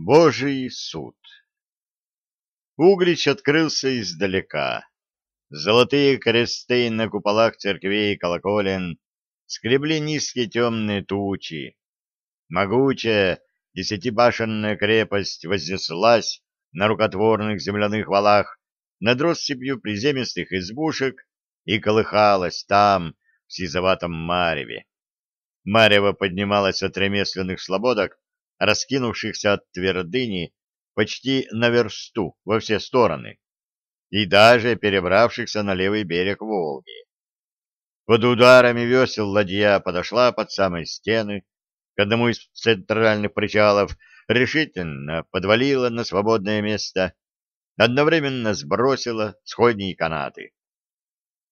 Божий суд Углич открылся издалека. Золотые кресты на куполах церквей и колоколен скребли низкие темные тучи. Могучая десятибашенная крепость вознеслась на рукотворных земляных валах над россыпью приземистых избушек и колыхалась там, в сизоватом мареве. Марево поднималось от ремесленных слободок, раскинувшихся от твердыни почти на версту во все стороны, и даже перебравшихся на левый берег Волги. Под ударами весел ладья подошла под самые стены, к одному из центральных причалов, решительно подвалила на свободное место, одновременно сбросила сходни и канаты.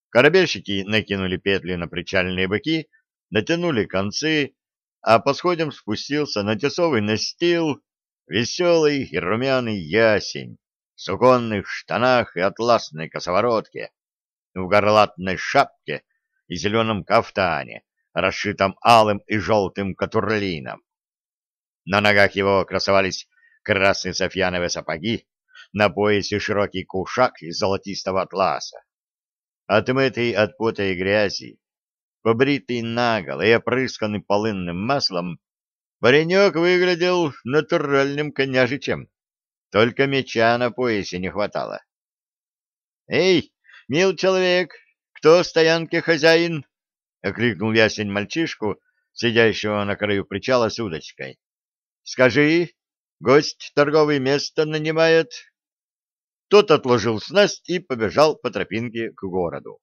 Корабельщики накинули петли на причальные быки, натянули концы, а по сходям спустился на тесовый настил веселый и румяный ясень в суконных штанах и атласной косоворотке, в горлатной шапке и зеленом кафтане, расшитом алым и желтым катурлином. На ногах его красовались красные софьяновые сапоги, на поясе широкий кушак из золотистого атласа. Отмытый от пота и грязи, побритый наголо и опрысканный полынным маслом, паренек выглядел натуральным коняжичем, только меча на поясе не хватало. — Эй, мил человек, кто в стоянке хозяин? — окликнул ясень мальчишку, сидящего на краю причала с удочкой. — Скажи, гость торговое место нанимает? Тот отложил снасть и побежал по тропинке к городу.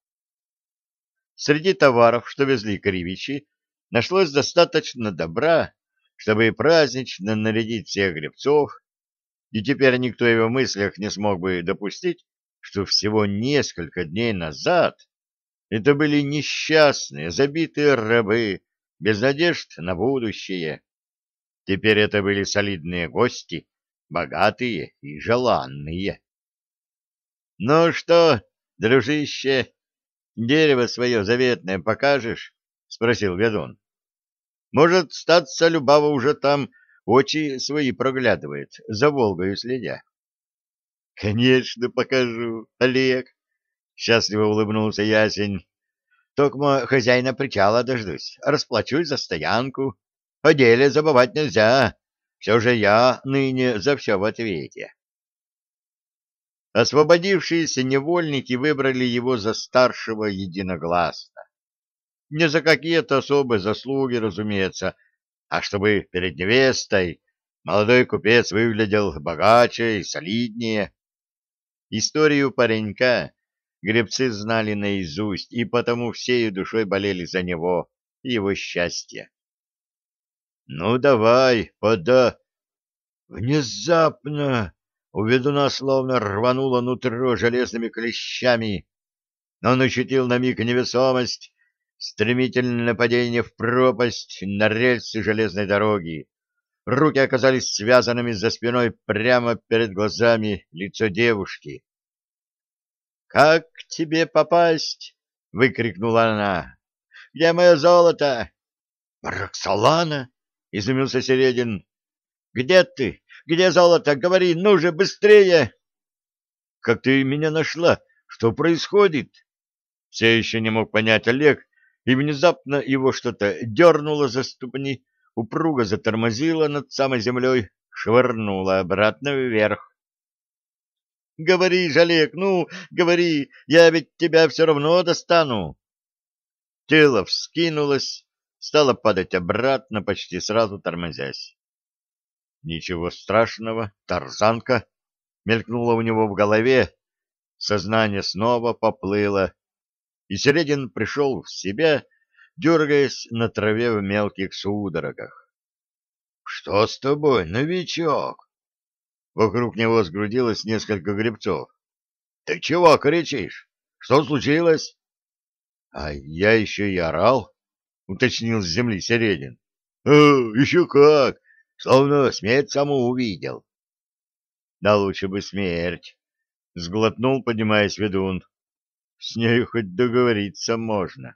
Среди товаров, что везли кривичи, нашлось достаточно добра, чтобы празднично нарядить всех гребцов, и теперь никто в его мыслях не смог бы допустить, что всего несколько дней назад это были несчастные, забитые рабы, без надежд на будущее. Теперь это были солидные гости, богатые и желанные. — Ну что, дружище, дерево свое заветное покажешь? — спросил ведун. — Может, статься Любава уже там очи свои проглядывает, за Волгою следя. — Конечно, покажу, Олег, — счастливо улыбнулся Ясень. — Токмо хозяина причала дождусь, расплачусь за стоянку. О деле забывать нельзя, все же я ныне за все в ответе. Освободившиеся невольники выбрали его за старшего единогласно. Не за какие-то особые заслуги, разумеется, а чтобы перед невестой молодой купец выглядел богаче и солиднее. Историю паренька гребцы знали наизусть, и потому всей душой болели за него и его счастье. — Ну, давай, пода... Внезапно у ведуна словно рвануло нутро железными клещами. Он ощутил на миг невесомость, стремительное падение в пропасть на рельсы железной дороги. Руки оказались связанными за спиной прямо перед глазами лицо девушки. «Как тебе попасть?» — выкрикнула она. «Где мое золото?» «Роксолана!» — изумился Середин. «Где ты? Где золото? Говори, ну же, быстрее!» «Как ты меня нашла? Что происходит?» Все еще не мог понять Олег, и внезапно его что-то дернуло за ступни, упруго затормозило над самой землей, швырнуло обратно вверх. «Говори, Жалек, ну, говори, я ведь тебя все равно достану!» Тело вскинулось, стало падать обратно, почти сразу тормозясь. Ничего страшного, тарзанка, мелькнула у него в голове, сознание снова поплыло, и Середин пришел в себя, дергаясь на траве в мелких судорогах. — Что с тобой, новичок? Вокруг него сгрудилось несколько гребцов. — Ты чего кричишь? Что случилось? — А я еще и орал, — уточнил с земли Середин. — еще как! Словно смерть саму увидел. Да лучше бы смерть. Сглотнул, поднимаясь ведун. С нею хоть договориться можно.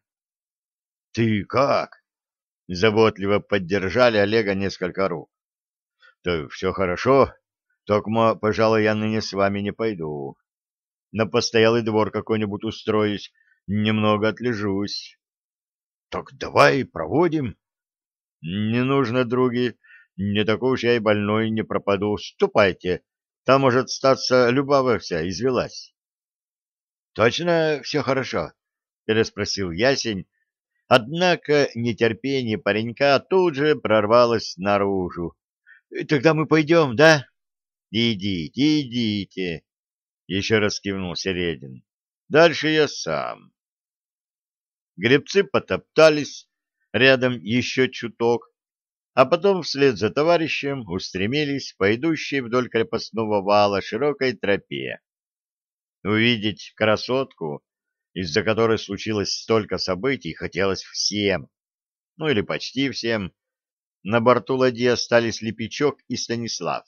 Ты как? Заботливо поддержали Олега несколько рук. Да все хорошо, только, пожалуй, я ныне с вами не пойду. На постоялый двор какой-нибудь устроюсь, немного отлежусь. Так давай проводим. Не нужно, други, не такой уж я и больной не пропаду. Ступайте, там, может, статься Любава вся извелась. Точно все хорошо? Переспросил Ясень, однако нетерпение паренька тут же прорвалось наружу. Тогда мы пойдем, да? Идите, идите, еще раз кивнул Середин. Дальше я сам. Гребцы потоптались, рядом еще чуток, а потом вслед за товарищем устремились по идущей вдоль крепостного вала широкой тропе. Увидеть красотку, из-за которой случилось столько событий, хотелось всем, ну или почти всем. На борту ладьи остались Лепечок и Станислав.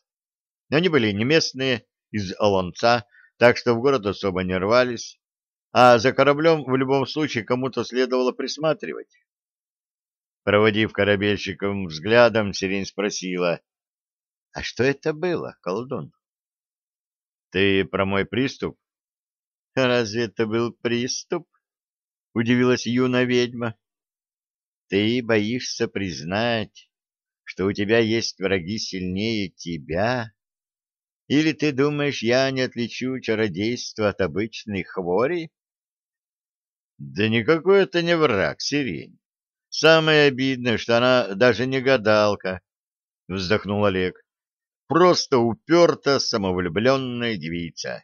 Они были не местные, из Олонца, так что в город особо не рвались, а за кораблем в любом случае кому-то следовало присматривать. Проводив корабельщиком взглядом, Сирень спросила, — А что это было, колдун? — Ты про мой приступ? — Разве это был приступ? — удивилась юная ведьма. — Ты боишься признать, что у тебя есть враги сильнее тебя? Или ты думаешь, я не отличу чародейство от обычной хвори? — Да никакой это не враг, Сирень. Самое обидное, что она даже не гадалка, — вздохнул Олег. Просто уперта самовлюбленная девица.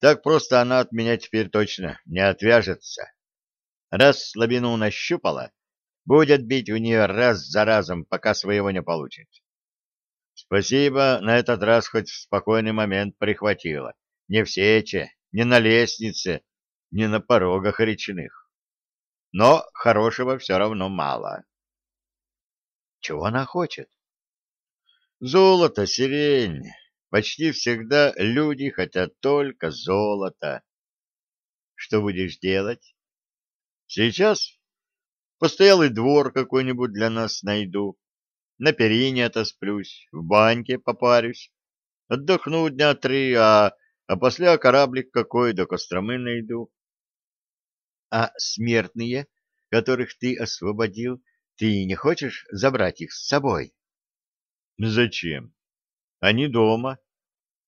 Так просто она от меня теперь точно не отвяжется. Раз слабину нащупала, будет бить у нее раз за разом, пока своего не получит. Спасибо, на этот раз хоть в спокойный момент прихватило. Не в сече, не на лестнице, не на порогах речных. Но хорошего все равно мало. Чего она хочет? Золото, сирень. Почти всегда люди хотят только золота. Что будешь делать? Сейчас постоялый двор какой-нибудь для нас найду на перине отосплюсь, в баньке попарюсь, отдохну дня три, а, а после кораблик какой до Костромы найду. А смертные, которых ты освободил, ты не хочешь забрать их с собой? Зачем? Они дома.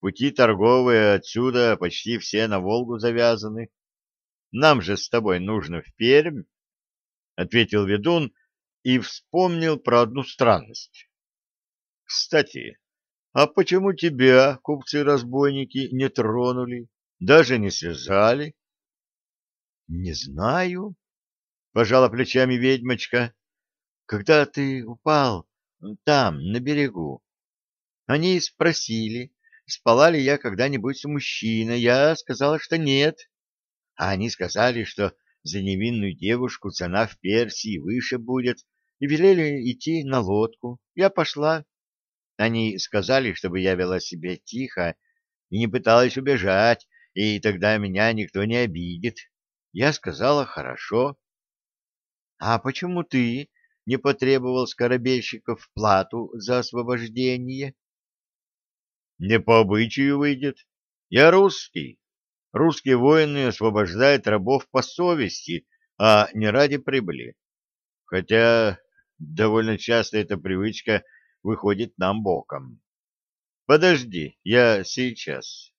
Пути торговые отсюда почти все на Волгу завязаны. Нам же с тобой нужно в Пермь, — ответил ведун, — и вспомнил про одну странность. Кстати, а почему тебя, купцы-разбойники, не тронули, даже не связали? — Не знаю, — пожала плечами ведьмочка. — Когда ты упал там, на берегу, они спросили, спала ли я когда-нибудь с мужчиной. Я сказала, что нет. А они сказали, что за невинную девушку цена в Персии выше будет, и велели идти на лодку. Я пошла. Они сказали, чтобы я вела себя тихо и не пыталась убежать, и тогда меня никто не обидит. Я сказала «хорошо». — А почему ты не потребовал с корабельщиков плату за освобождение? — Не по обычаю выйдет. Я русский. Русские воины освобождают рабов по совести, а не ради прибыли. Хотя довольно часто эта привычка выходит нам боком. Подожди, я сейчас.